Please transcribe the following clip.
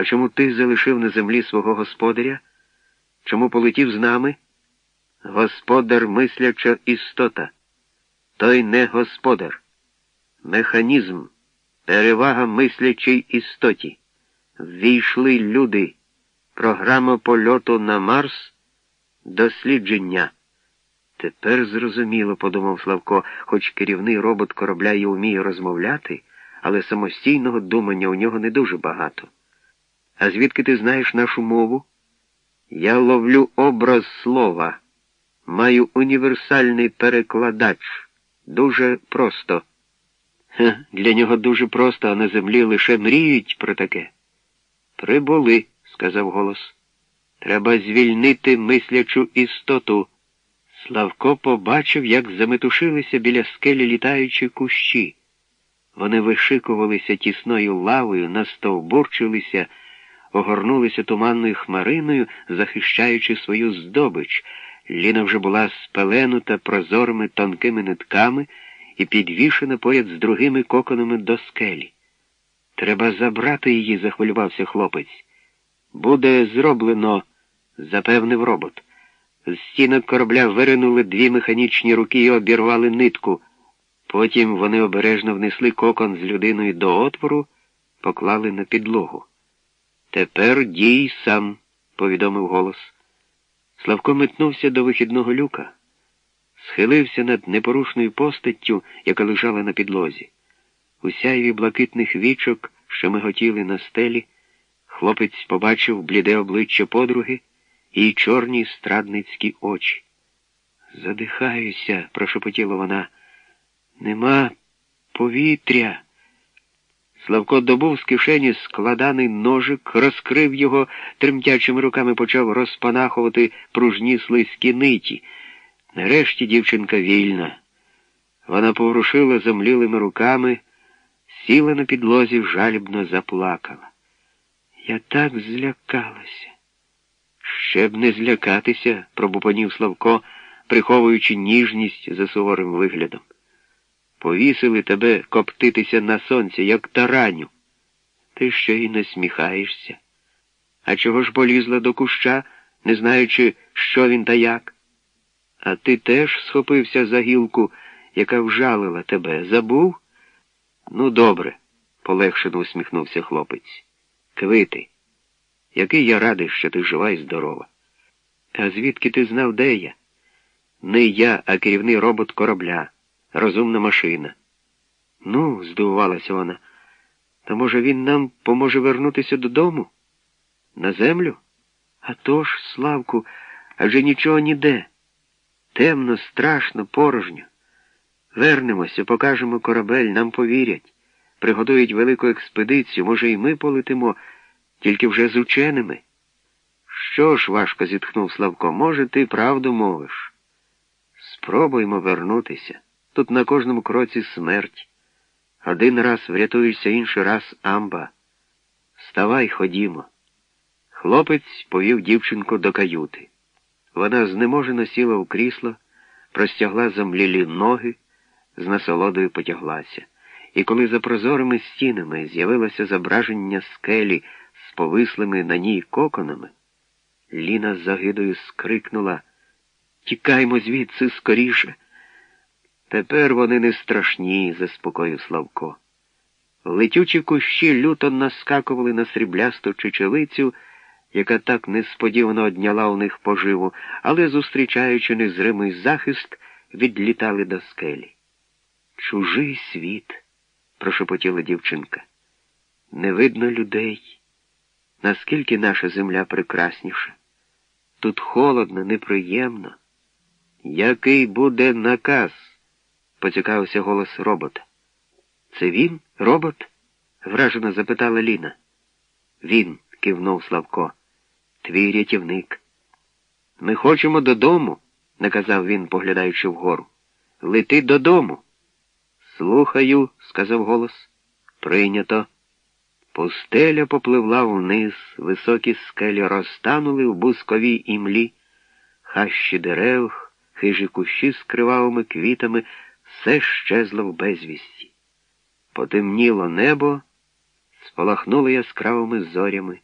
А чому ти залишив на землі свого господаря? Чому полетів з нами? Господар мисляча істота. Той не господар. Механізм, перевага мислячій істоті. Ввійшли люди. Програма польоту на Марс, дослідження. Тепер зрозуміло, подумав Славко, хоч керівний робот корабля і вміє розмовляти, але самостійного думання у нього не дуже багато. А звідки ти знаєш нашу мову? Я ловлю образ слова, маю універсальний перекладач. Дуже просто. Хе, для нього дуже просто, а на землі лише мріють про таке. Прибули, сказав голос. Треба звільнити мислячу істоту. Славко побачив, як заметушилися біля скелі літаючі кущі. Вони вишикувалися тісною лавою, настовбурчилися, огорнулися туманною хмариною, захищаючи свою здобич. Ліна вже була спеленута прозорими тонкими нитками і підвішена поряд з другими коконами до скелі. Треба забрати її, захвилювався хлопець. Буде зроблено, запевнив робот. З стінок корабля виринули дві механічні руки і обірвали нитку. Потім вони обережно внесли кокон з людиною до отвору, поклали на підлогу. Тепер дій сам, повідомив голос. Славко метнувся до вихідного люка, схилився над непорушною постаттю, яка лежала на підлозі. У сяйві блакитних вічок, що миготіли на стелі, хлопець побачив бліде обличчя подруги і чорні страдницькі очі. Задихаюся, прошепотіла вона. Нема повітря. Славко добув з кишені складаний ножик, розкрив його, тремтячими руками почав розпанахувати пружні слизькі ниті. Нарешті дівчинка вільна. Вона поворушила замлілими руками, сіла на підлозі, жалібно заплакала. Я так злякалася. Ще б не злякатися, пробупонів Славко, приховуючи ніжність за суворим виглядом. Повісили тебе коптитися на сонці, як тараню. Ти ще й насміхаєшся. А чого ж полізла до куща, не знаючи, що він та як? А ти теж схопився за гілку, яка вжалила тебе. Забув? Ну, добре, полегшено усміхнувся хлопець. Квити. Який я радий, що ти жива і здорова. А звідки ти знав, де я? Не я, а керівний робот корабля, розумна машина. Ну, здивувалася вона, то, може, він нам поможе вернутися додому? На землю? А то ж, Славку, адже нічого ніде. Темно, страшно, порожньо. Вернемося, покажемо корабель, нам повірять, приготують велику експедицію, може, і ми полетимо тільки вже з ученими. Що ж, важко зітхнув Славко, може, ти правду мовиш? Спробуймо вернутися. Тут на кожному кроці смерть. Один раз врятуєшся, інший раз амба. Вставай, ходімо. Хлопець повів дівчинку до каюти. Вона знеможено сіла у крісло, простягла замлілі ноги, з насолодою потяглася. І коли за прозорими стінами з'явилося зображення скелі, з повислими на ній коконами, Ліна з загидою скрикнула Тікаймо звідси скоріше. Тепер вони не страшні, заспокоїв Славко. Летючі кущі люто наскакували на сріблясту чечелицю, яка так несподівано одняла у них поживу, але, зустрічаючи незримий захист, відлітали до скелі. Чужий світ, прошепотіла дівчинка. Не видно людей. Наскільки наша земля прекрасніша? Тут холодно, неприємно. Який буде наказ? Поцікавився голос робота. Це він, робот? вражено запитала Ліна. Він, кивнув Славко, твій рятівник. Ми хочемо додому, наказав він, поглядаючи вгору. Лети додому. Слухаю, сказав голос. Прийнято. Пустеля попливла вниз, високі скелі розтанули в бусковій імлі, хащі дерев, хижі кущі з кривавими квітами, все щезло в безвісті. Потемніло небо, спалахнуло яскравими зорями.